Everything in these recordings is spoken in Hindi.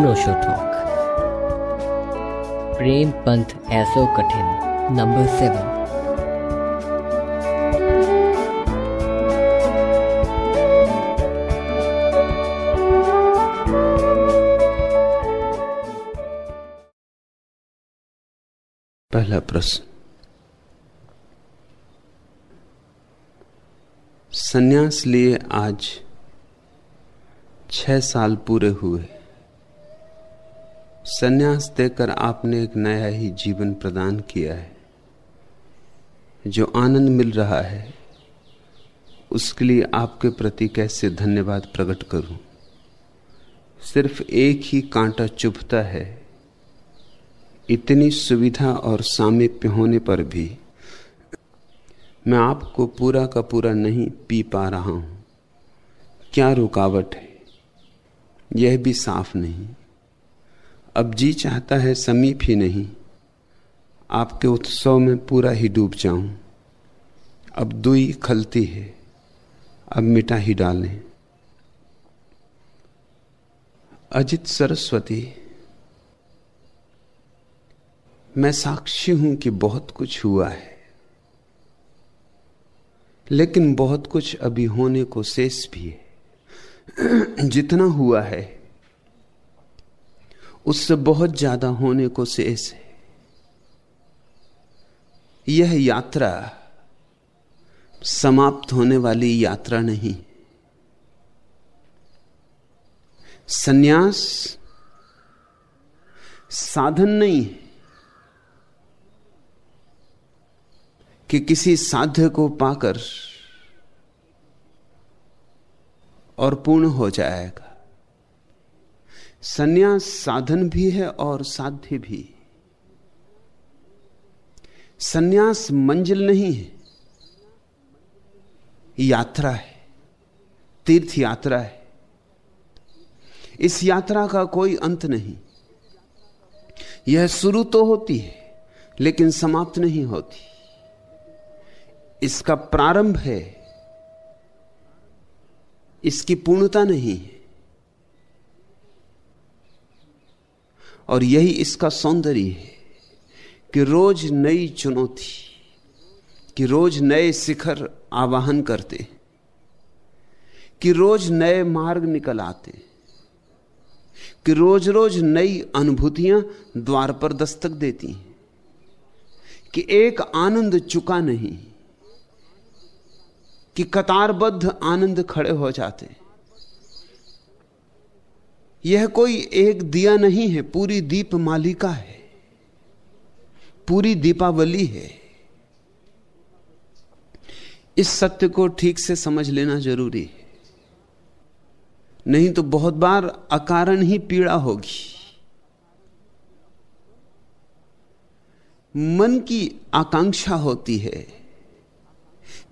अनोशो टॉक प्रेम पंथ ऐसो कठिन नंबर सेवन पहला प्रश्न। सन्यास लिए आज छह साल पूरे हुए। सन्यास देकर आपने एक नया ही जीवन प्रदान किया है। जो आनंद मिल रहा है, उसके लिए आपके प्रति कैसे धन्यवाद प्रकट करूँ? सिर्फ़ एक ही कांटा चुभता है। इतनी सुविधा और सामिप्य होने पर भी मैं आपको पूरा का पूरा नहीं पी पा रहा हूँ। क्या रुकावट है? यह भी साफ़ नहीं। अब जी चाहता है समीप ही नहीं। आपके उत्सव में पूरा ही डूब जाऊँ। अब दुई खलती है, अब मिटा ही डालें। अजित सरस्वती, मैं साक्षी हूँ कि बहुत कुछ हुआ है। लेकिन बहुत कुछ अभी होने को शेष भी है। जितना हुआ है उससे बहुत ज़्यादा होने को शेष है। यह यात्रा समाप्त होने वाली यात्रा नहीं। सन्यास साधन नहीं है कि किसी साध्य को पाकर और पूर्ण हो जाएगा। सन्यास साधन भी है और साध्य भी। सन्यास मंजिल नहीं है यात्रा है, तीर्थ यात्रा है। इस यात्रा का कोई अंत नहीं। यह शुरू तो होती है, लेकिन समाप्त नहीं होती। इसका प्रारंभ है, इसकी पूर्णता नहीं है। और यही इसका सौंदर्य है कि रोज नई चुनौती, कि रोज नए शिखर आवाहन करते, कि रोज नए मार्ग निकल आते, कि रोज रोज नई अनुभूतियाँ द्वार पर दस्तक देती हैं, कि एक आनंद चुका नहीं, कि कतारबद्ध आनंद खड़े हो जाते। यह कोई एक दिया नहीं है, पूरी दीप मालिका है, पूरी दीपावली है। इस सत्य को ठीक से समझ लेना ज़रूरी है। नहीं तो बहुत बार अकारण ही पीड़ा होगी। मन की आकांक्षा होती है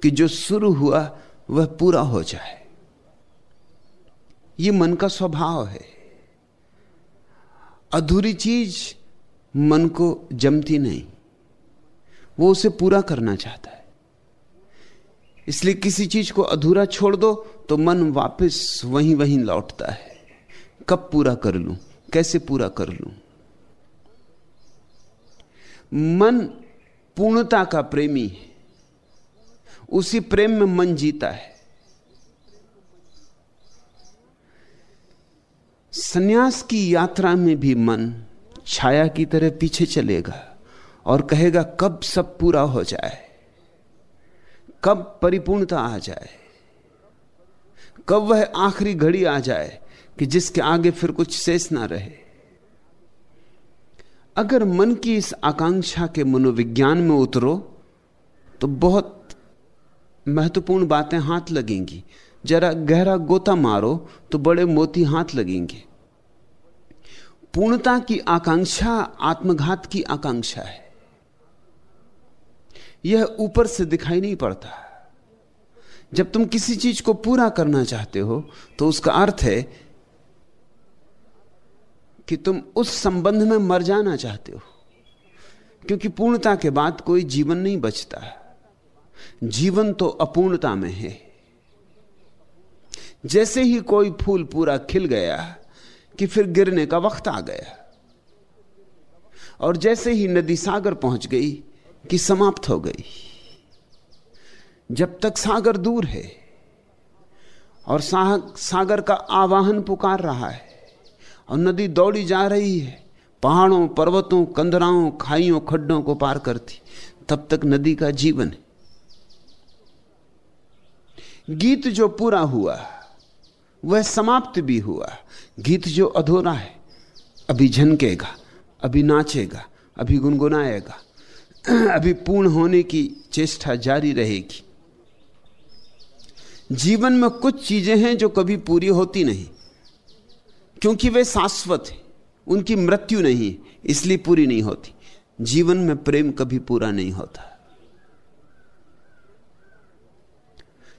कि जो शुरू हुआ, वह पूरा हो जाए। यह मन का स्वभाव है। अधूरी चीज़ मन को जमती नहीं। वो उसे पूरा करना चाहता है। इसलिए किसी चीज़ को अधूरा छोड़ दो तो मन वापस वहीं वहीं लौटता है। कब पूरा कर लूँ? कैसे पूरा कर लूँ? मन पूर्णता का प्रेमी है। उसी प्रेम में मन जीता है। सन्यास की यात्रा में भी मन छाया की तरह पीछे चलेगा और कहेगा, कब सब पूरा हो जाए? कब परिपूर्णता आ जाए? कब वह आखिरी घड़ी आ जाए कि जिसके आगे फिर कुछ शेष ना रहे? अगर मन की इस आकांक्षा के मनोविज्ञान में उतरो तो बहुत महत्वपूर्ण बातें हाथ लगेंगी। जरा गहरा गोता मारो तो बड़े मोती हाथ लगेंगे। पूर्णता की आकांक्षा, आत्मघात की आकांक्षा है। यह ऊपर से दिखाई नहीं पड़ता। जब तुम किसी चीज़ को पूरा करना चाहते हो तो उसका अर्थ है कि तुम उस संबंध में मर जाना चाहते हो। क्योंकि पूर्णता के बाद कोई जीवन नहीं बचता। जीवन तो अपूर्णता में है। जैसे ही कोई फूल पूरा खिल गया कि फिर गिरने का वक्त आ गया। और जैसे ही नदी सागर पहुँच गई, कि समाप्त हो गई। जब तक सागर दूर है, और सागर का आवाहन पुकार रहा है, और नदी दौड़ी जा रही है, पहाड़ों, पर्वतों, कंदराओं, खाइयों, खड्डों को पार करती, तब तक नदी का जीवन है। गीत जो पूरा हुआ वह समाप्त भी हुआ। गीत जो अधूरा है, अभी झनकेगा, अभी नाचेगा, अभी गुनगुनाएगा, अभी पूर्ण होने की चेष्टा जारी रहेगी। जीवन में कुछ चीज़ें हैं जो कभी पूरी होती नहीं, क्योंकि वे शाश्वत हैं, उनकी मृत्यु नहीं, इसलिए पूरी नहीं होती। जीवन में प्रेम कभी पूरा नहीं होता।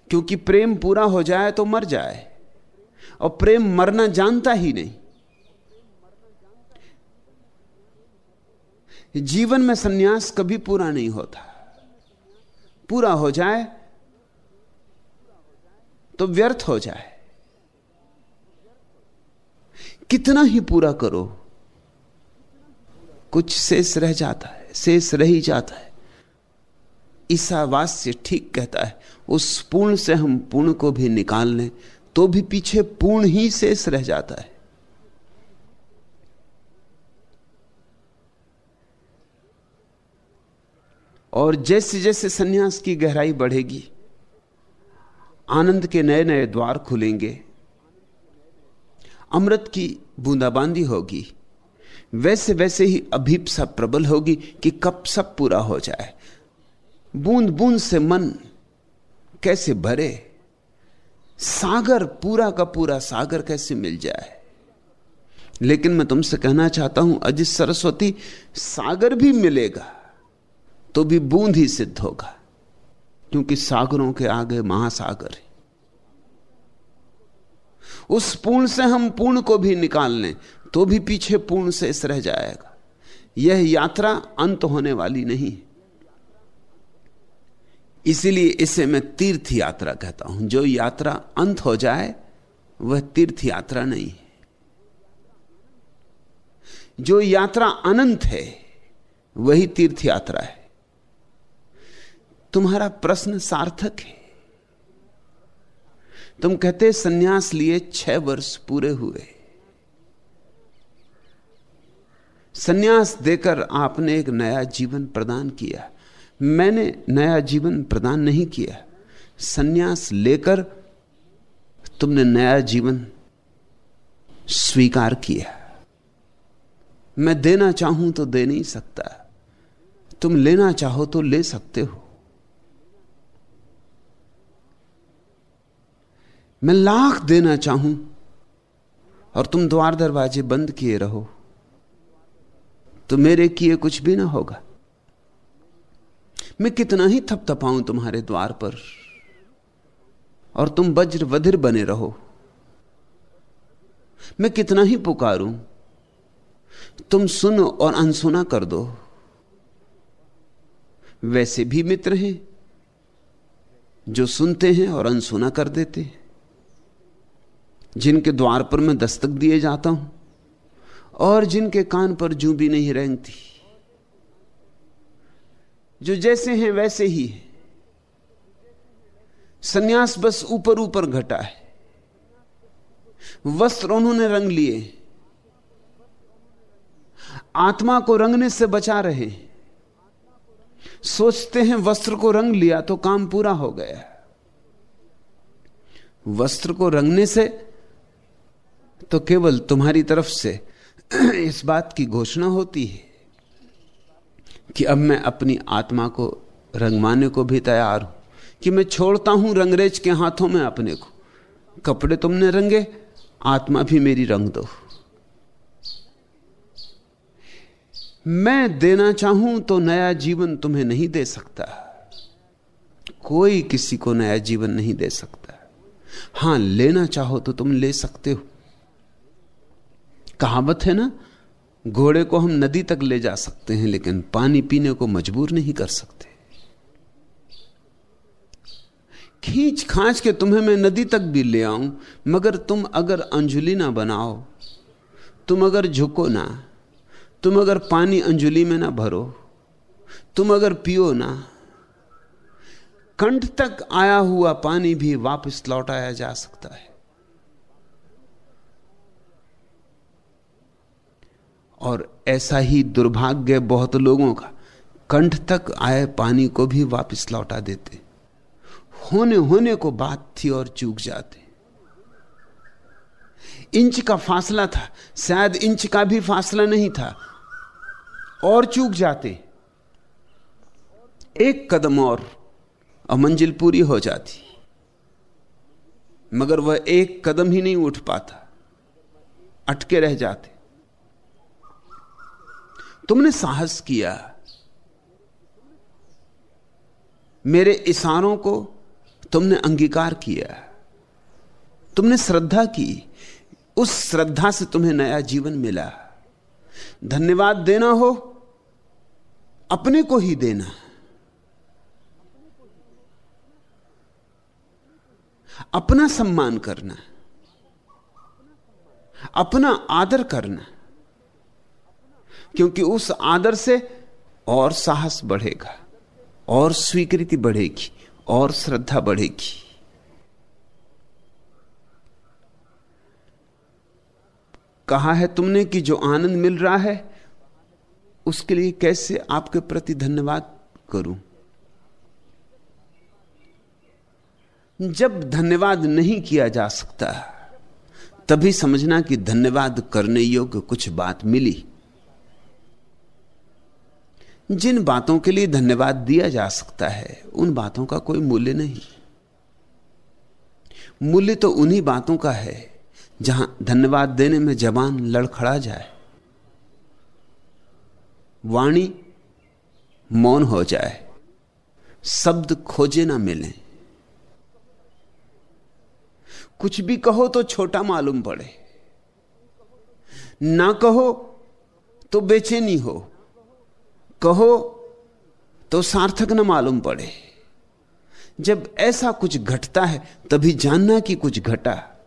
क्योंकि प्रेम पूरा हो जाए तो मर जाए और प्रेम मरना जानता ही नहीं। जीवन में सन्यास कभी पूरा नहीं होता। पूरा हो जाए तो व्यर्थ हो जाए। कितना ही पूरा करो, कुछ शेष रह जाता है, शेष रह ही जाता है। ईसावास्य ठीक कहता है, उस पूर्ण से हम पूर्ण को भी निकाल लें तो भी पीछे पूर्ण ही शेष रह जाता है। और जैसे जैसे सन्यास की गहराई बढ़ेगी, आनंद के नए नए द्वार खुलेंगे, अमृत की बूंदाबांदी होगी वैसे वैसे ही अभीपसा प्रबल होगी कि कब सब पूरा हो जाए। बूंद बूंद से मन कैसे भरे सागर, पूरा का पूरा सागर कैसे मिल जाए? लेकिन मैं तुमसे कहना चाहता हूँ, अजित सरस्वती, सागर भी मिलेगा तो भी बूंद ही सिद्ध होगा, क्योंकि सागरों के आगे महासागर है। उस पूर्ण से हम पूर्ण को भी निकाल लें तो भी पीछे पूर्ण से इस रह जाएगा। यह यात्रा अंत होने वाली नहीं इसीलिए इसे मैं तीर्थ यात्रा कहता हूँ। जो यात्रा अंत हो जाए, वह तीर्थ यात्रा नहीं है। जो यात्रा अनंत है, वही तीर्थ यात्रा है। तुम्हारा प्रश्न सार्थक है। तुम कहते सन्यास लिए छह वर्ष पूरे हुए। सन्यास देकर आपने एक नया जीवन प्रदान किया। मैंने नया जीवन प्रदान नहीं किया। सन्यास लेकर तुमने नया जीवन स्वीकार किया। मैं देना चाहूँ तो दे नहीं सकता। तुम लेना चाहो तो ले सकते हो। मैं लाख देना चाहूँ और तुम द्वार दरवाजे बंद किए रहो। तो मेरे किए कुछ भी ना होगा। मैं कितना ही थपथपाऊं तुम्हारे द्वार पर, और तुम वज्र वधिर बने रहो। मैं कितना ही पुकारूं, तुम सुनो और अनसुना कर दो। वैसे भी मित्र हैं, जो सुनते हैं और अनसुना कर देते हैं। जिनके द्वार पर मैं दस्तक दिए जाता हूँ, और जिनके कान पर जू भी नहीं रेंगती। जो जैसे हैं वैसे ही है। सन्यास बस ऊपर ऊपर घटा है। वस्त्र उन्होंने रंग लिए। आत्मा को रंगने से बचा रहे। सोचते हैं वस्त्र को रंग लिया तो काम पूरा हो गया। वस्त्र को रंगने से तो केवल तुम्हारी तरफ़ से इस बात की घोषणा होती है। कि अब मैं अपनी आत्मा को रंगवाने को भी तैयार हूँ, कि मैं छोड़ता हूँ रंगरेज के हाथों में अपने को। कपड़े तुमने रंगे, आत्मा भी मेरी रंग दो। मैं देना चाहूँ तो नया जीवन तुम्हें नहीं दे सकता। कोई किसी को नया जीवन नहीं दे सकता। हाँ, लेना चाहो तो तुम ले सकते हो। कहावत है ना घोड़े को हम नदी तक ले जा सकते हैं, लेकिन पानी पीने को मजबूर नहीं कर सकते। खींच खांच के तुम्हें मैं नदी तक भी ले आऊँ, मगर तुम अगर अंजुली ना बनाओ, तुम अगर झुको ना, तुम अगर पानी अंजुली में ना भरो, तुम अगर पियो ना, कंठ तक आया हुआ पानी भी वापस लौटाया जा सकता है। और ऐसा ही दुर्भाग्य बहुत लोगों का। कंठ तक आए पानी को भी वापस लौटा देते। होने होने को बात थी और चूक जाते। इंच का फासला था। शायद इंच का भी फासला नहीं था। और चूक जाते। एक कदम और और मंजिल पूरी हो जाती। मगर वह एक कदम ही नहीं उठ पाता। अटके रह जाते। तुमने साहस किया मेरे इशारों को तुमने अंगीकार किया तुमने श्रद्धा की। उस श्रद्धा से तुम्हें नया जीवन मिला धन्यवाद देना हो, अपने को ही देना अपना सम्मान करना अपना आदर करना क्योंकि उस आदर से और साहस बढ़ेगा, और स्वीकृति बढ़ेगी, और श्रद्धा बढ़ेगी। कहा है तुमने कि जो आनंद मिल रहा है, उसके लिए कैसे आपके प्रति धन्यवाद करूँ? जब धन्यवाद नहीं किया जा सकता, तभी समझना कि धन्यवाद करने योग्य कुछ बात मिली। जिन बातों के लिए धन्यवाद दिया जा सकता है, उन बातों का कोई मूल्य नहीं। मूल्य तो उन्हीं बातों का है, जहाँ धन्यवाद देने में जबान लड़खड़ा जाए। वाणी मौन हो जाए, शब्द खोजे ना मिले। कुछ भी कहो तो छोटा मालूम पड़े, ना कहो तो बेचैनी हो। कहो तो सार्थक न मालूम पड़े। जब ऐसा कुछ घटता है, तभी जानना कि कुछ घटा।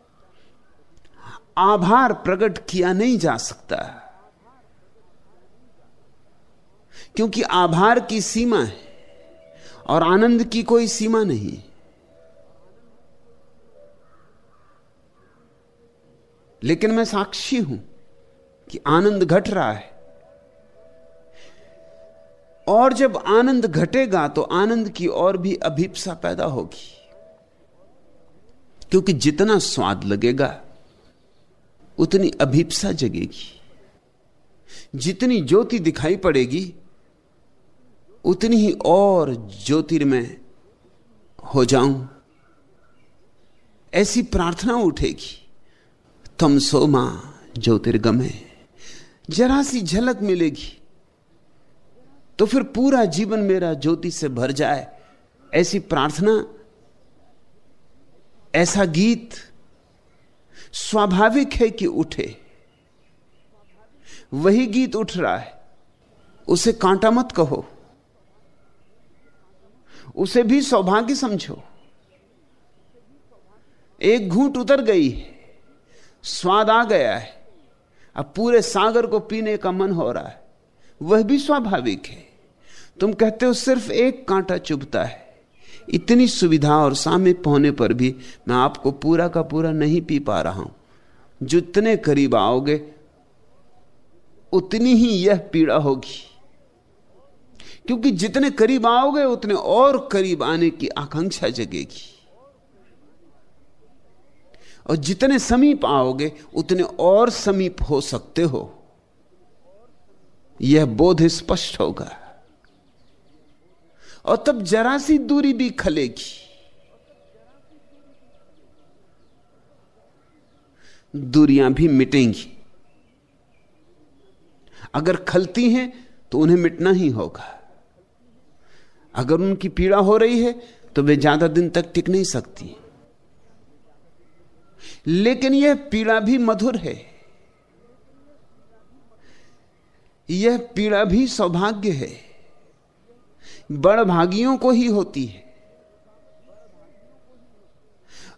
आभार प्रकट किया नहीं जा सकता। क्योंकि आभार की सीमा है और आनंद की कोई सीमा नहीं। लेकिन मैं साक्षी हूँ कि आनंद घट रहा है। और जब आनंद घटेगा तो आनंद की और भी अभिप्सा पैदा होगी। क्योंकि जितना स्वाद लगेगा, उतनी अभिप्सा जगेगी। जितनी ज्योति दिखाई पड़ेगी, उतनी ही और ज्योतिर्मय हो जाऊँ। ऐसी प्रार्थना उठेगी, तम सो माँ ज्योतिर्गमे, जरा सी झलक मिलेगी। तो फिर पूरा जीवन मेरा ज्योति से भर जाए। ऐसी प्रार्थना, ऐसा गीत स्वाभाविक है कि उठे। वही गीत उठ रहा है। उसे कांटा मत कहो। उसे भी सौभाग्य समझो। एक घूंट उतर गई स्वाद आ गया है। अब पूरे सागर को पीने का मन हो रहा है। वह भी स्वाभाविक है। तुम कहते हो सिर्फ़ एक कांटा चुभता है। इतनी सुविधा और सामिप होने पर भी मैं आपको पूरा का पूरा नहीं पी पा रहा हूँ। जितने करीब आओगे, उतनी ही यह पीड़ा होगी। क्योंकि जितने करीब आओगे, उतने और करीब आने की आकांक्षा जगेगी। और जितने समीप आओगे, उतने और समीप हो सकते हो। यह बोध स्पष्ट होगा। और तब जरा सी दूरी भी खलेगी। दूरियाँ भी मिटेंगी। अगर खलती हैं तो उन्हें मिटना ही होगा। अगर उनकी पीड़ा हो रही है तो वे ज़्यादा दिन तक टिक नहीं सकती। लेकिन यह पीड़ा भी मधुर है। यह पीड़ा भी सौभाग्य है। बड़भागियों को ही होती है।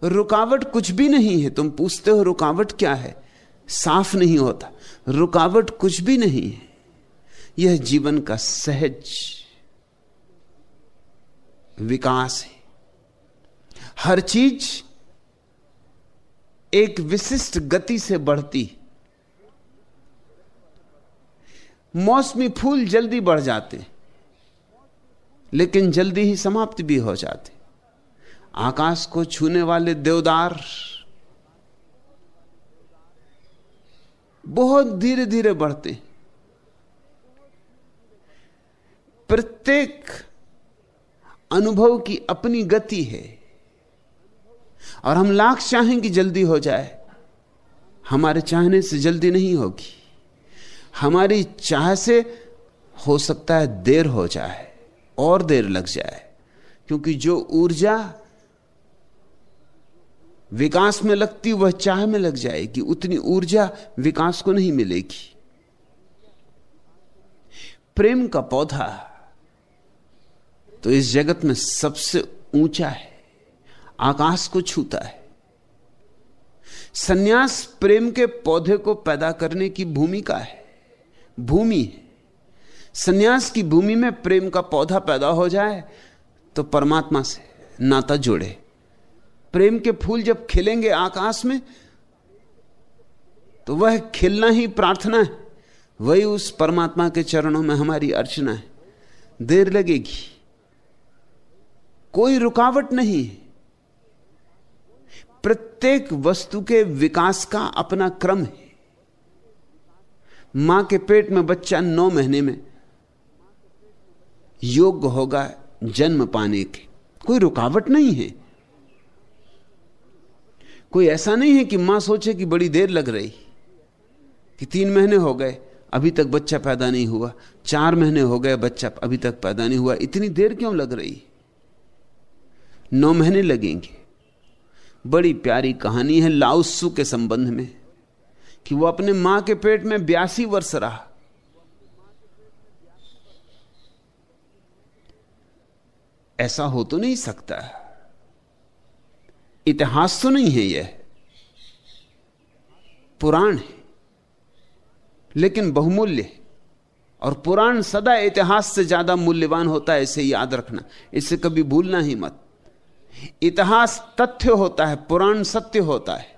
रुकावट कुछ भी नहीं है, तुम पूछते हो रुकावट क्या है? साफ़ नहीं होता। रुकावट कुछ भी नहीं है। यह जीवन का सहज विकास है। हर चीज़ एक विशिष्ट गति से बढ़ती मौसमी फूल जल्दी बढ़ जाते लेकिन जल्दी ही समाप्त भी हो जाते। आकाश को छूने वाले देवदार बहुत धीरे धीरे बढ़ते। प्रत्येक अनुभव की अपनी गति है। और हम लाख चाहें कि जल्दी हो जाए। हमारे चाहने से जल्दी नहीं होगी। हमारी चाह से हो सकता है देर हो जाए। और देर लग जाए। क्योंकि जो ऊर्जा विकास में लगती, वह चाह में लग जाएगी। उतनी ऊर्जा विकास को नहीं मिलेगी। प्रेम का पौधा तो इस जगत में सबसे ऊँचा है। आकाश को छूता है। सन्यास प्रेम के पौधे को पैदा करने की भूमिका है। भूमि है। सन्यास की भूमि में प्रेम का पौधा पैदा हो जाए तो परमात्मा से नाता जोड़े। प्रेम के फूल जब खिलेंगे आकाश में तो वह खिलना ही प्रार्थना है। वही उस परमात्मा के चरणों में हमारी अर्चना है। देर लगेगी। कोई रुकावट नहीं प्रत्येक वस्तु के विकास का अपना क्रम है। माँ के पेट में बच्चा नौ महीने में योग्य होगा जन्म पाने के। कोई रुकावट नहीं है। कोई ऐसा नहीं है कि माँ सोचे कि बड़ी देर लग रही, कि तीन महीने हो गए, अभी तक बच्चा पैदा नहीं हुआ, चार महीने हो गए, बच्चा अभी तक पैदा नहीं हुआ, इतनी देर क्यों लग रही? नौ महीने लगेंगे। बड़ी प्यारी कहानी है लाउसू के संबंध में, कि वो अपने माँ के पेट में बयासी वर्ष रहा। ऐसा हो तो नहीं सकता। इतिहास तो नहीं है यह। पुराण है, लेकिन बहुमूल्य और पुराण सदा इतिहास से ज़्यादा मूल्यवान होता है, इसे याद रखना। इसे कभी भूलना ही मत। इतिहास तथ्य होता है, पुराण सत्य होता है।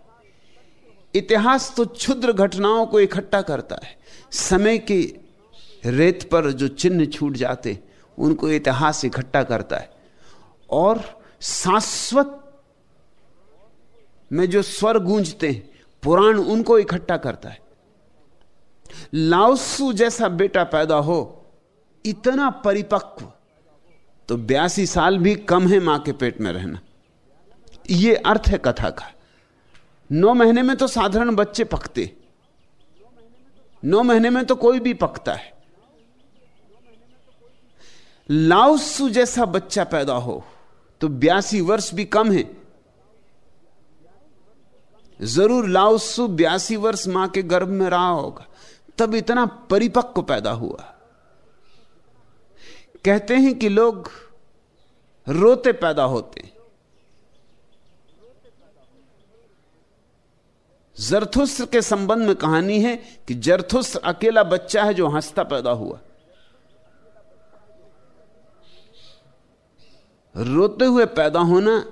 इतिहास तो क्षुद्र घटनाओं को इकट्ठा करता है। समय की रेत पर जो चिन्ह छूट जाते उनको इतिहास इकट्ठा करता है। और शाश्वत में जो स्वर गूंजते हैं, पुराण उनको इकट्ठा करता है। लाउसू जैसा बेटा पैदा हो, इतना परिपक्व तो बयासी साल भी कम है माँ के पेट में रहना। यह अर्थ है कथा का। नौ महीने में तो साधारण बच्चे पकते। नौ महीने में तो कोई भी पकता है। लाउसू जैसा बच्चा पैदा हो तो बयासी वर्ष भी कम है। ज़रूर लाउसू बयासी वर्ष माँ के गर्भ में रहा होगा, तब इतना परिपक्व पैदा हुआ। कहते हैं कि लोग रोते पैदा होते जरथुस्त्र के संबंध में कहानी है कि जरथुस्त्र अकेला बच्चा है जो हंसता पैदा हुआ। रोते हुए पैदा होना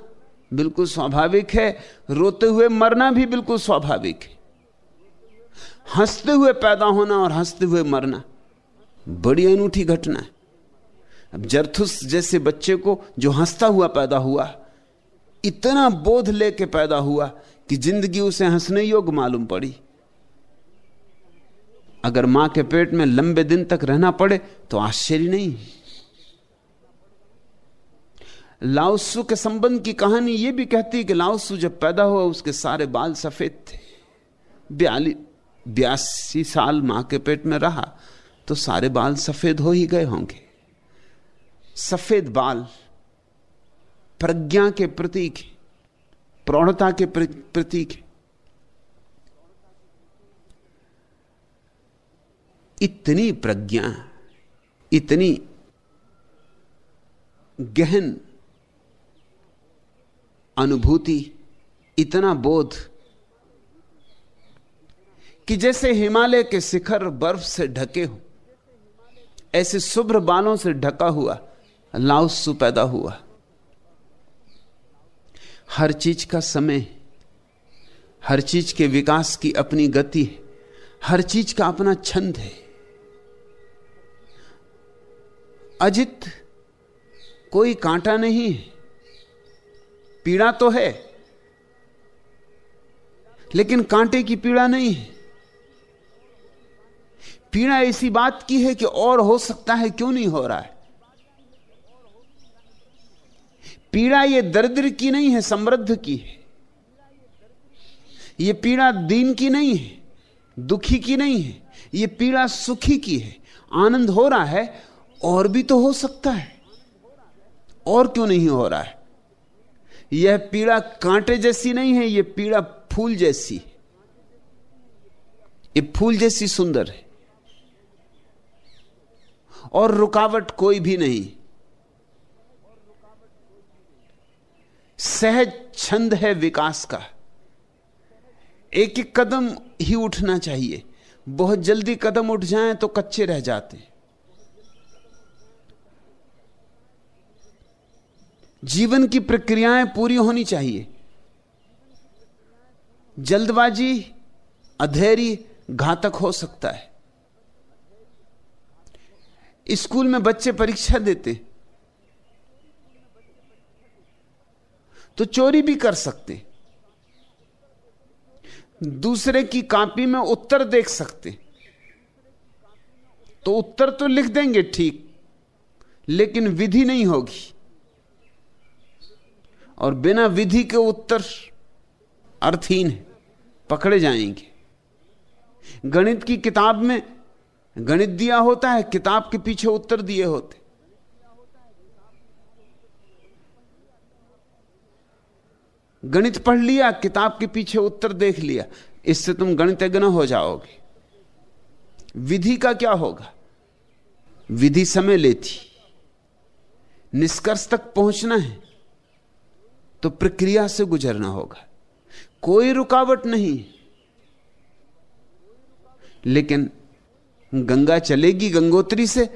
बिल्कुल स्वाभाविक है, रोते हुए मरना भी बिल्कुल स्वाभाविक है। हँसते हुए पैदा होना और हँसते हुए मरना, बड़ी अनूठी घटना है। अब जरथुस जैसे बच्चे को जो हंसता हुआ पैदा हुआ, इतना बोध लेके पैदा हुआ कि ज़िंदगी उसे हंसने योग्य मालूम पड़ी। अगर माँ के पेट में लंबे दिन तक रहना पड़े तो आश्चर्य नहीं। लाउसु के संबंध की कहानी यह भी कहती है कि लाउसु जब पैदा हुआ, उसके सारे बाल सफ़ेद थे। बयालीस बयासी साल माँ के पेट में रहा तो सारे बाल सफ़ेद हो ही गए होंगे। सफ़ेद बाल प्रज्ञा के प्रतीक प्रौढ़ता के प्रतीक इतनी प्रज्ञा, इतनी गहन अनुभूति, इतना बोध कि जैसे हिमालय के शिखर बर्फ़ से ढके हो, ऐसे शुभ्र बालों से ढका हुआ, लाउसु पैदा हुआ। हर चीज़ का समय हर चीज़ के विकास की अपनी गति है, हर चीज़ का अपना छंद है। अजित कोई कांटा नहीं है पीड़ा तो है, लेकिन कांटे की पीड़ा नहीं है। पीड़ा इसी बात की है कि और हो सकता है, क्यों नहीं हो रहा है? पीड़ा ये दरिद्र की नहीं है, समृद्ध की है। ये पीड़ा दीन की नहीं है, दुखी की नहीं है, ये पीड़ा सुखी की है। आनंद हो रहा है, और भी तो हो सकता है। और क्यों नहीं हो रहा है? यह पीड़ा कांटे जैसी नहीं है, यह पीड़ा फूल जैसी। ये फूल जैसी सुंदर है। और रुकावट कोई भी नहीं। सहज छंद है विकास का। एक एक कदम ही उठना चाहिए। बहुत जल्दी कदम उठ जाएँ तो कच्चे रह जाते जीवन की प्रक्रियाएँ पूरी होनी चाहिए। जल्दबाजी अधैर्य घातक हो सकता है। स्कूल में बच्चे परीक्षा देते। तो चोरी भी कर सकते। दूसरे की कॉपी में उत्तर देख सकते। तो उत्तर तो लिख देंगे, ठीक, लेकिन विधि नहीं होगी। और बिना विधि के उत्तर अर्थहीन है। पकड़े जाएँगे। गणित की किताब में गणित दिया होता है, किताब के पीछे उत्तर दिए होते। गणित पढ़ लिया, किताब के पीछे उत्तर देख लिया, इससे तुम गणितज्ञ हो जाओगे। विधि का क्या होगा? विधि समय लेती। निष्कर्ष तक पहुँचना है। तो प्रक्रिया से गुजरना होगा। कोई रुकावट नहीं। लेकिन गंगा चलेगी गंगोत्री से,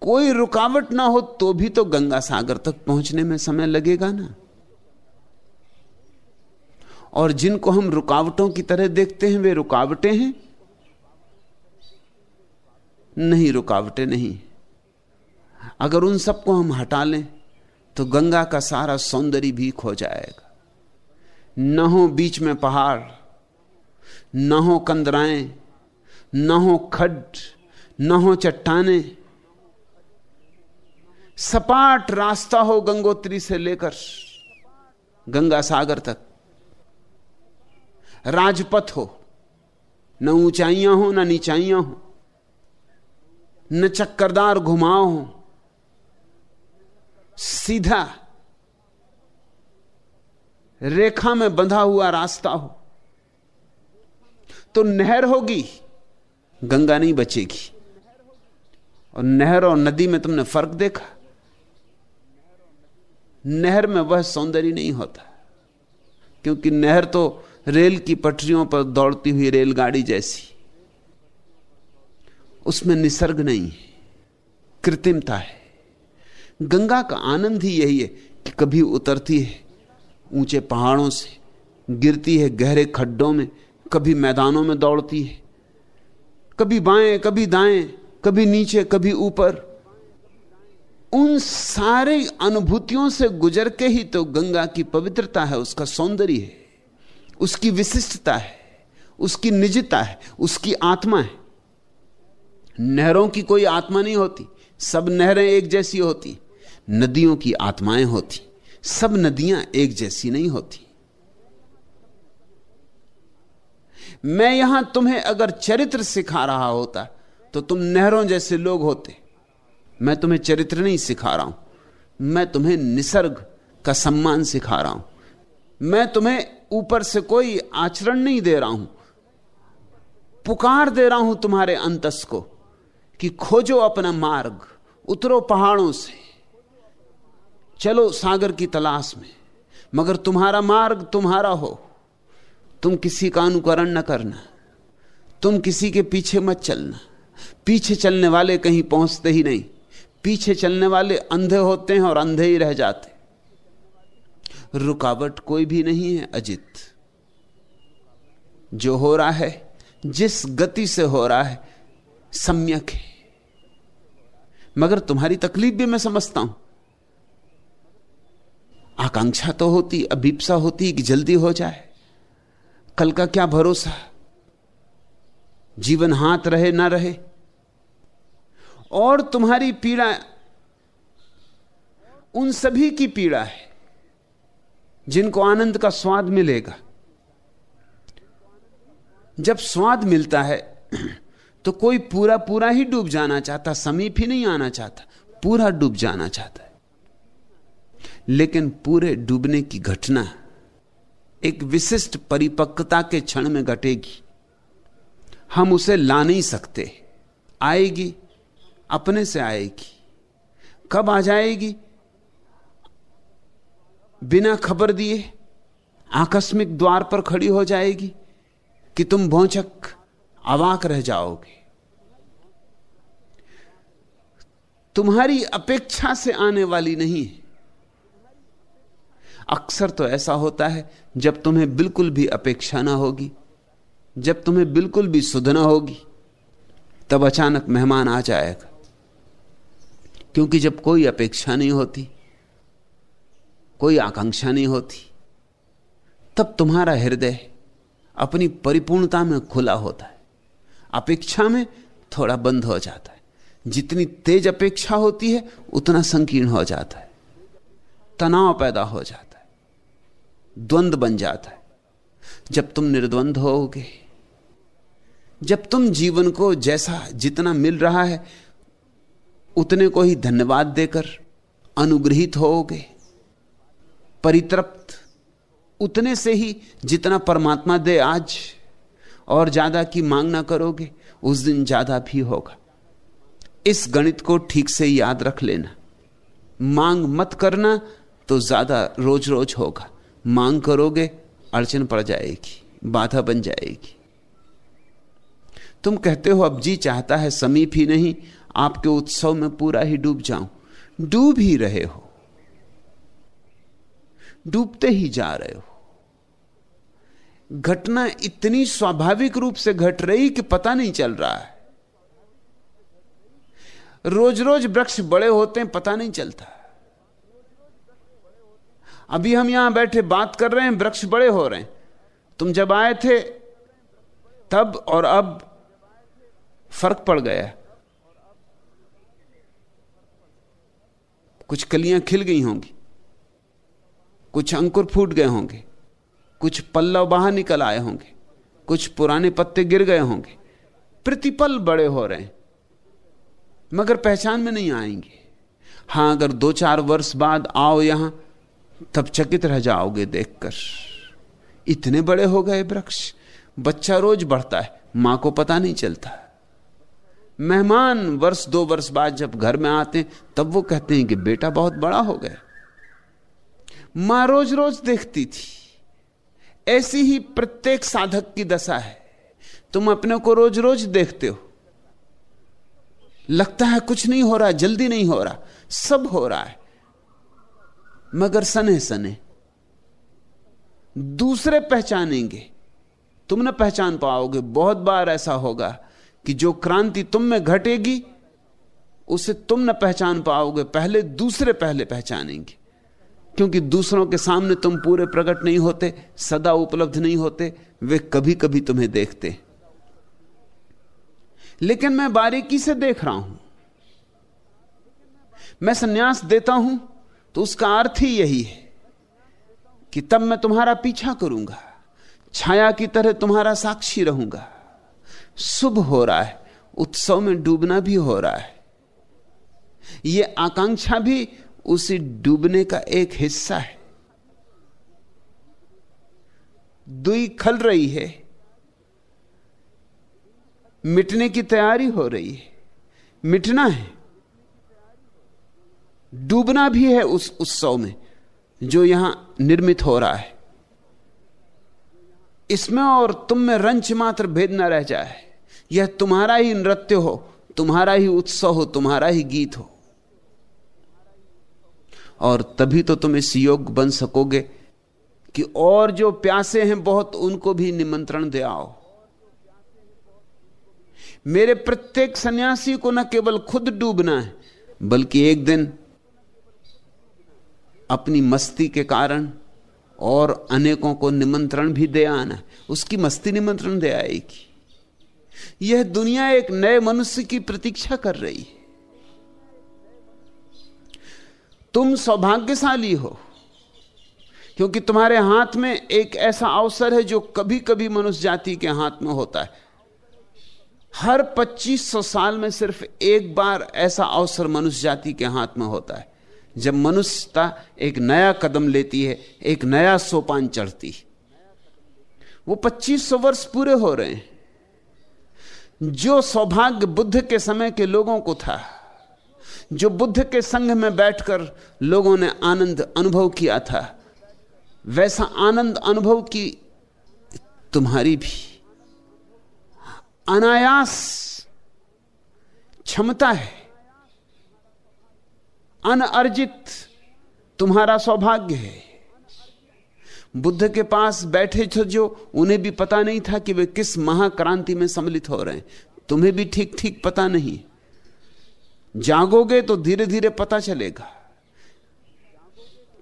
कोई रुकावट ना हो तो भी तो गंगा सागर तक पहुँचने में समय लगेगा ना। और जिनको हम रुकावटों की तरह देखते हैं, वे रुकावटें हैं? नहीं, रुकावटें नहीं। अगर उन सबको हम हटा लें तो गंगा का सारा सौंदर्य भी खो जाएगा। न हो बीच में पहाड़, न हो कंदराएँ, न हो खड न हो चट्टाने। सपाट रास्ता हो गंगोत्री से लेकर गंगा सागर तक। राजपथ हो, न ऊंचाइयाँ हो, न नीचाइयाँ हो, न चक्करदार घुमाव हो। सीधा रेखा में बंधा हुआ रास्ता हो तो नहर होगी, गंगा नहीं बचेगी। और नहर और नदी में तुमने फ़र्क देखा? नहर में वह सौंदर्य नहीं होता, क्योंकि नहर तो रेल की पटरियों पर दौड़ती हुई रेलगाड़ी जैसी। उसमें निसर्ग नहीं है, कृत्रिमता है। गंगा का आनंद ही यही है कि कभी उतरती है ऊँचे पहाड़ों से, गिरती है गहरे खड्डों में, कभी मैदानों में दौड़ती है। कभी बाएँ, कभी दाएँ, कभी नीचे, कभी ऊपर। उन सारे अनुभूतियों से गुजर के ही तो गंगा की पवित्रता है, उसका सौंदर्य है, उसकी विशिष्टता है, उसकी निजता है, उसकी आत्मा है। नहरों की कोई आत्मा नहीं होती सब नहरें एक जैसी होती, नदियों की आत्माएँ होती, सब नदियाँ एक जैसी नहीं होती। मैं यहाँ तुम्हें अगर चरित्र सिखा रहा होता तो तुम नहरों जैसे लोग होते। मैं तुम्हें चरित्र नहीं सिखा रहा हूँ, मैं तुम्हें निसर्ग का सम्मान सिखा रहा हूँ। मैं तुम्हें ऊपर से कोई आचरण नहीं दे रहा हूँ, पुकार दे रहा हूँ तुम्हारे अंतस को कि खोजो अपना मार्ग। उतरो पहाड़ों से। चलो सागर की तलाश में। मगर तुम्हारा मार्ग तुम्हारा हो। तुम किसी का अनुकरण न करना। तुम किसी के पीछे मत चलना। पीछे चलने वाले कहीं पहुँचते ही नहीं। पीछे चलने वाले अंधे होते हैं और अंधे ही रह जाते। रुकावट कोई भी नहीं है, अजित। जो हो रहा है, जिस गति से हो रहा है, सम्यक है। मगर तुम्हारी तकलीफ़ भी मैं समझता हूँ। आकांक्षा तो होती, अभीपसा होती कि जल्दी हो जाए। कल का क्या भरोसा? जीवन हाथ रहे ना रहे। और तुम्हारी पीड़ा, उन सभी की पीड़ा है, जिनको आनंद का स्वाद मिलेगा। जब स्वाद मिलता है तो कोई पूरा पूरा ही डूब जाना चाहता, समीप ही नहीं आना चाहता, पूरा डूब जाना चाहता है। लेकिन पूरे डूबने की घटना एक विशिष्ट परिपक्वता के क्षण में घटेगी। हम उसे ला नहीं सकते। आएगी, अपने से आएगी। कब आ जाएगी? बिना खबर दिए आकस्मिक द्वार पर खड़ी हो जाएगी कि तुम भौचक अवाक रह जाओगे। तुम्हारी अपेक्षा से आने वाली नहीं है। अक्सर तो ऐसा होता है, जब तुम्हें बिल्कुल भी अपेक्षा ना होगी, जब तुम्हें बिल्कुल भी सुधना होगी, तब अचानक मेहमान आ जाएगा। क्योंकि जब कोई अपेक्षा नहीं होती, कोई आकांक्षा नहीं होती, तब तुम्हारा हृदय अपनी परिपूर्णता में खुला होता है। अपेक्षा में थोड़ा बंद हो जाता है। जितनी तेज अपेक्षा होती है, उतना संकीर्ण हो जाता है। तनाव पैदा हो जाता है। द्वंद बन जाता है। जब तुम निर्द्वंद होगे, जब तुम जीवन को जैसा जितना मिल रहा है, उतने को ही धन्यवाद देकर अनुग्रहित होगे। परितृप्त, उतने से ही जितना परमात्मा दे आज और ज़्यादा की मांग ना करोगे, उस दिन ज़्यादा भी होगा। इस गणित को ठीक से याद रख लेना। मांग मत करना तो ज़्यादा रोज रोज होगा। मांग करोगे, अड़चन पड़ जाएगी, बाधा बन जाएगी। तुम कहते हो, अब जी चाहता है समीप ही नहीं, आपके उत्सव में पूरा ही डूब जाऊँ। डूब ही रहे हो। डूबते ही जा रहे हो। घटना इतनी स्वाभाविक रूप से घट रही कि पता नहीं चल रहा है। रोज रोज वृक्ष बड़े होते हैं, पता नहीं चलता। अभी हम यहाँ बैठे, बात कर रहे हैं, वृक्ष बड़े हो रहे हैं। तुम जब आए थे, तब और अब फ़र्क पड़ गया। कुछ कलियाँ खिल गई होंगी, कुछ अंकुर फूट गए होंगे। कुछ पल्लव बाहर निकल आए होंगे, कुछ पुराने पत्ते गिर गए होंगे, प्रतिपल बड़े हो रहे हैं, मगर पहचान में नहीं आएँगे। हाँ, अगर दो चार वर्ष बाद आओ यहाँ, तब चकित रह जाओगे देखकर। इतने बड़े हो गए वृक्ष, बच्चा रोज बढ़ता है, माँ को पता नहीं चलता। मेहमान वर्ष, दो वर्ष बाद जब घर में आते हैं, तब वो कहते हैं कि बेटा बहुत बड़ा हो गया। माँ रोज रोज देखती थी। ऐसी ही प्रत्येक साधक की दशा है। तुम अपने को रोज रोज देखते हो। लगता है कुछ नहीं हो रहा, जल्दी नहीं हो रहा, सब हो रहा है। मगर सने सने, दूसरे पहचानेंगे। तुम न पहचान पाओगे, बहुत बार ऐसा होगा कि जो क्रांति तुम में घटेगी, उसे तुम न पहचान पाओगे, पहले दूसरे पहले पहचानेंगे। क्योंकि दूसरों के सामने तुम पूरे प्रकट नहीं होते, सदा उपलब्ध नहीं होते, वे कभी कभी तुम्हें देखते। लेकिन मैं बारीकी से देख रहा हूँ। मैं सन्यास देता हूँ तो उसका अर्थ ही यही है कि तब मैं तुम्हारा पीछा करूँगा, छाया की तरह तुम्हारा साक्षी रहूँगा। शुभ हो रहा है, उत्सव में डूबना भी हो रहा है। यह आकांक्षा भी उसी डूबने का एक हिस्सा है। दुई खल रही है। मिटने की तैयारी हो रही है। मिटना है। डूबना भी है उस उत्सव में, जो यहाँ निर्मित हो रहा है। इसमें और तुम में रंच मात्र भेद न रह जाए। यह तुम्हारा ही नृत्य हो, तुम्हारा ही उत्सव हो, तुम्हारा ही गीत हो। और तभी तो तुम इस योग बन सकोगे कि और जो प्यासे हैं बहुत, उनको भी निमंत्रण दे आओ। मेरे प्रत्येक सन्यासी को न केवल खुद डूबना है, बल्कि एक दिन अपनी मस्ती के कारण और अनेकों को निमंत्रण भी दे आना। उसकी मस्ती निमंत्रण दे आएगी। यह दुनिया एक नए मनुष्य की प्रतीक्षा कर रही है। तुम सौभाग्यशाली हो, क्योंकि तुम्हारे हाथ में एक ऐसा अवसर है जो कभी कभी मनुष्य जाति के हाथ में होता है। हर 2500 साल में सिर्फ़ एक बार ऐसा अवसर मनुष्य जाति के हाथ में होता है, जब मनुष्यता एक नया कदम लेती है, एक नया सोपान चढ़ती वो 2500 वर्ष पूरे हो रहे हैं। जो सौभाग्य बुद्ध के समय के लोगों को था जो बुद्ध के संघ में बैठकर लोगों ने आनंद अनुभव किया था, वैसा आनंद अनुभव की तुम्हारी भी। अनायास क्षमता है। अनअर्जित तुम्हारा सौभाग्य है। बुद्ध के पास बैठे थे जो, उन्हें भी पता नहीं था कि वे किस महाक्रांति में सम्मिलित हो रहे हैं। तुम्हें भी ठीक ठीक पता नहीं। जागोगे तो धीरे धीरे पता चलेगा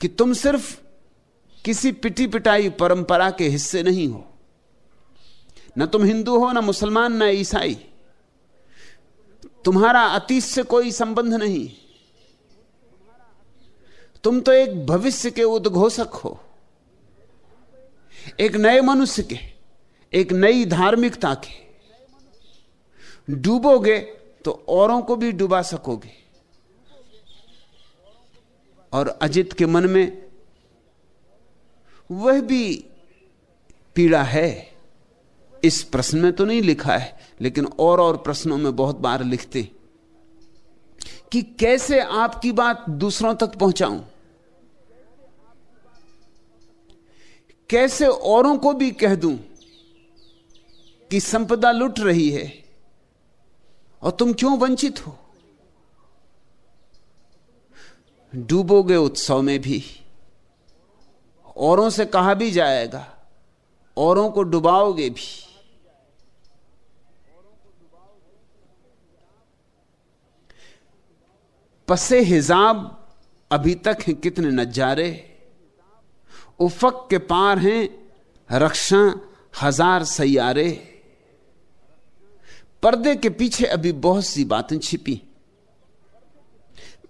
कि तुम सिर्फ़ किसी पिटी पिटाई परंपरा के हिस्से नहीं हो। न तुम हिंदू हो, ना मुसलमान, ना ईसाई। तुम्हारा अतीत से कोई संबंध नहीं। तुम तो एक भविष्य के उद्घोषक हो। एक नए मनुष्य के, एक नई धार्मिकता के। डूबोगे तो औरों को भी डुबा सकोगे। और अजित के मन में वह भी पीड़ा है। इस प्रश्न में तो नहीं लिखा है, लेकिन और और प्रश्नों में बहुत बार लिखते कि कैसे आपकी बात दूसरों तक पहुंचाऊं? कैसे औरों को भी कह दूँ कि संपदा लुट रही है? और तुम क्यों वंचित हो? डूबोगे उत्सव में भी। औरों से कहा भी जाएगा, औरों को डुबाओगे भी। पसे हिजाब अभी तक हैं कितने नजारे। उफक के पार हैं रक्षा हज़ार सैयारे। पर्दे के पीछे अभी बहुत सी बातें छिपी।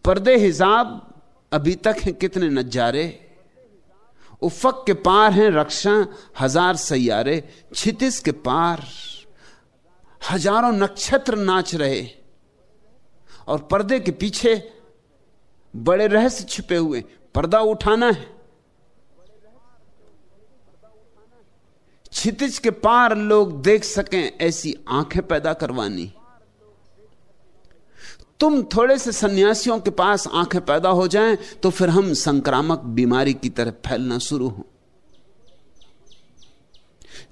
पर्दे हिसाब अभी तक हैं कितने नजारे। उफक के पार हैं रक्षा, हज़ार सैयारे, छितिस के पार। हज़ारों नक्षत्र नाच रहे। और पर्दे के पीछे बड़े रहस्य छिपे हुए। पर्दा उठाना है। छितिज के पार लोग देख सकें, ऐसी आँखें पैदा करवानी। तुम थोड़े से सन्यासियों के पास आँखें पैदा हो जाएँ तो फिर हम संक्रामक बीमारी की तरह फैलना शुरू हो।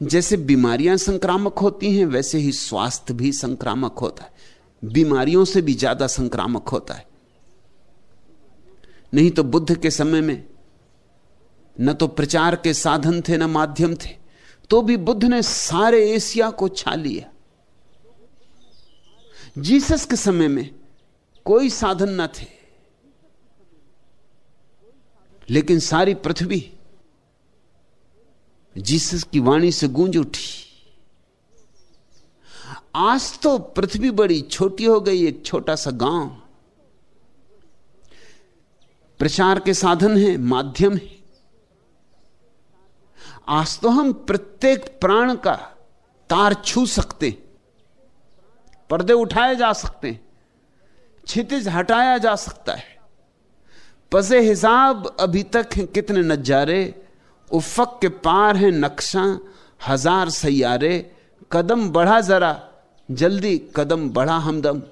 जैसे बीमारियाँ संक्रामक होती हैं, वैसे ही स्वास्थ्य भी संक्रामक होता है। बीमारियों से भी ज़्यादा संक्रामक होता है। नहीं तो बुद्ध के समय में न तो प्रचार के साधन थे, न माध्यम थे। तो भी बुद्ध ने सारे एशिया को छा लिया। जीसस के समय में कोई साधन न थे। लेकिन सारी पृथ्वी जीसस की वाणी से गूंज उठी। आज तो पृथ्वी बड़ी छोटी हो गई, एक छोटा सा गाँव। प्रचार के साधन हैं, माध्यम है। आज तो हम प्रत्येक प्राण का तार छू सकते पर्दे उठाए जा सकते हैं। छितिज हटाया जा सकता है। पसे हिसाब अभी तक हैं कितने नजारे। उफक के पार हैं नक्शा, हज़ार सैयारे। कदम बढ़ा जरा, जल्दी कदम बढ़ा हमदम।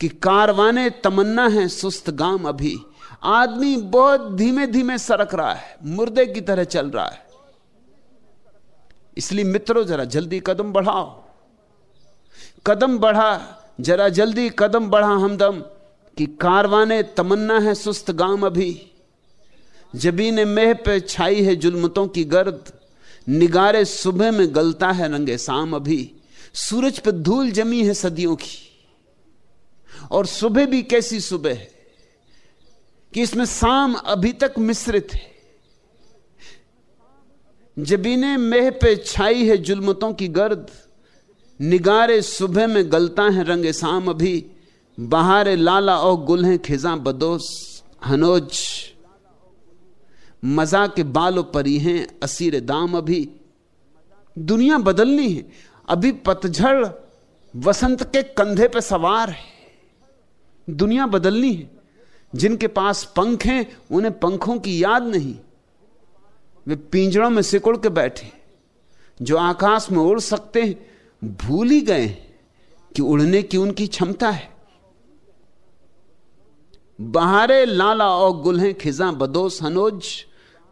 कि कारवाने तमन्ना है, सुस्त गाम अभी। आदमी बहुत धीमे धीमे सरक रहा है, मुर्दे की तरह चल रहा है। इसलिए मित्रों, जरा जल्दी कदम बढ़ाओ। कदम बढ़ा, जरा जल्दी कदम बढ़ा हमदम, कि कारवाने तमन्ना है सुस्त गाम अभी। जबीन मेह पे छाई है जुलमतों की गर्द, निगारे सुबह में गलता है रंगे शाम अभी। सूरज पे धूल जमी है सदियों की, और सुबह भी कैसी सुबह है। कि इसमें शाम अभी तक मिश्रित है। जबीने मेह पे छाई है जुलमतों की गर्द, निगारे सुबह में गलता है रंगे शाम अभी, बहारे लाला और गुल हैं खिजा बदोस, हनोज, मज़ा के बालो परी हैं असीर दाम अभी। दुनिया बदलनी है, अभी पतझड़ वसंत के कंधे पे सवार है। दुनिया बदलनी है। जिनके पास पंख हैं, उन्हें पंखों की याद नहीं। वे पिंजड़ों में सिकुड़ के बैठे जो आकाश में उड़ सकते हैं, भूल ही गए कि उड़ने की उनकी क्षमता है। बहारे लाला और गुल्हे, खिजा बदोस हनोज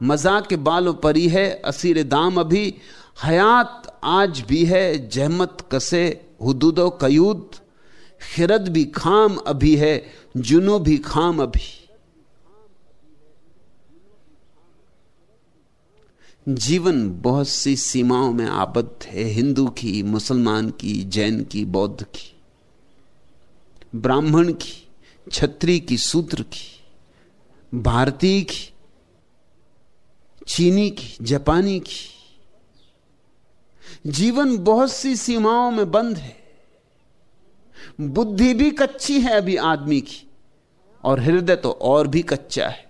मज़ा के बालों परी है असीर दाम अभी, हयात आज भी है, जहमत कसे, हुदूदो कयूद, खिरद भी खाम अभी है जुनो भी खाम अभी। जीवन बहुत सी सीमाओं में आबद्ध है, हिंदू की, मुसलमान की, जैन की, बौद्ध की, ब्राह्मण की छत्री की, सूत्र की, भारतीय की, चीनी की, जापानी की। जीवन बहुत सी सीमाओं में बंद है। बुद्धि भी कच्ची है अभी आदमी की, और हृदय तो और भी कच्चा है।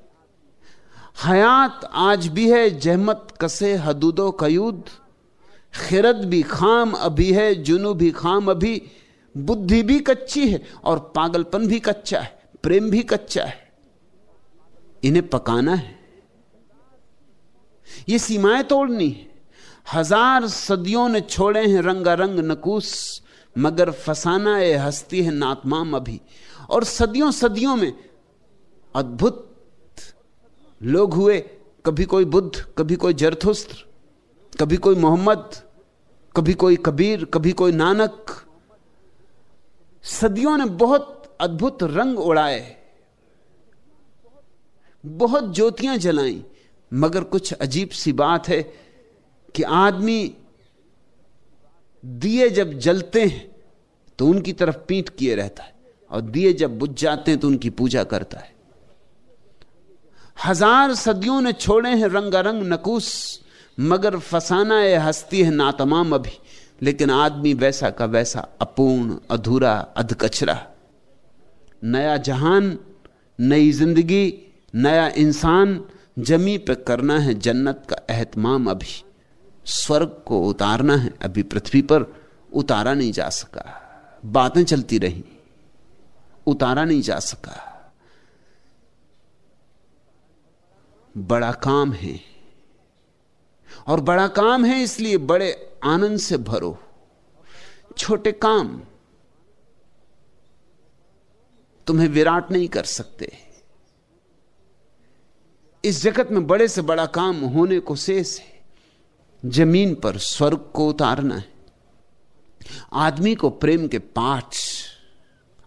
हयात आज भी है, जहमत कसे हदूदो कयूद, खिरत भी खाम अभी है, जुनू भी खाम अभी। बुद्धि भी कच्ची है, और पागलपन भी कच्चा है, प्रेम भी कच्चा है। इन्हें पकाना है। ये सीमाएँ तोड़नी है। हज़ार सदियों ने छोड़े हैं रंगारंग नकूस मगर फसाना ये हस्ती है नातमाम अभी और सदियों सदियों में अद्भुत लोग हुए। कभी कोई बुद्ध, कभी कोई जरथुस्त्र, कभी कोई मोहम्मद, कभी कोई कबीर, कभी कोई नानक। सदियों ने बहुत अद्भुत रंग उड़ाए। बहुत ज्योतियाँ जलाई। मगर कुछ अजीब सी बात है कि आदमी दिए जब जलते हैं तो उनकी तरफ़ पीठ किए रहता है। और दिए जब बुझ जाते हैं तो उनकी पूजा करता है। हज़ार सदियों ने छोड़े हैं रंगारंग नकूस, मगर फसाना है हस्ती है नातमाम अभी। लेकिन आदमी वैसा का वैसा, अपूर्ण, अधूरा, अधकचरा। नया जहान, नई ज़िंदगी, नया इंसान, जमी पे करना है जन्नत का एहतमाम अभी। स्वर्ग को उतारना है। अभी पृथ्वी पर उतारा नहीं जा सका। बातें चलती रही। उतारा नहीं जा सका। बड़ा काम है। और बड़ा काम है इसलिए बड़े आनंद से भरो। छोटे काम तुम्हें विराट नहीं कर सकते। इस जगत में बड़े से बड़ा काम होने को शेष है। ज़मीन पर स्वर्ग को उतारना है। आदमी को प्रेम के पाठ,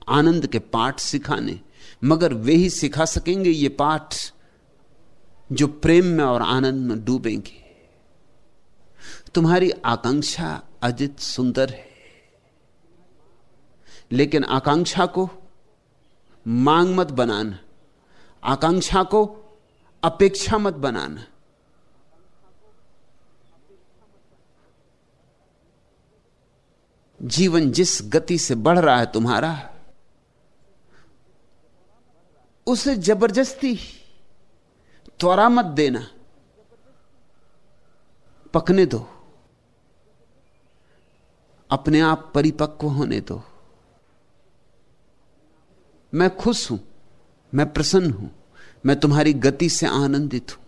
आनंद के पाठ सिखाने, मगर वे ही सिखा सकेंगे ये पाठ जो प्रेम में और आनंद में डूबेंगे। तुम्हारी आकांक्षा अजित सुंदर है, लेकिन आकांक्षा को मांग मत बनाना, आकांक्षा को अपेक्षा मत बनाना। जीवन जिस गति से बढ़ रहा है तुम्हारा, उसे ज़बरदस्ती त्वरा मत देना। पकने दो। अपने आप परिपक्व होने दो। मैं खुश हूँ, मैं प्रसन्न हूँ, मैं तुम्हारी गति से आनंदित हूँ।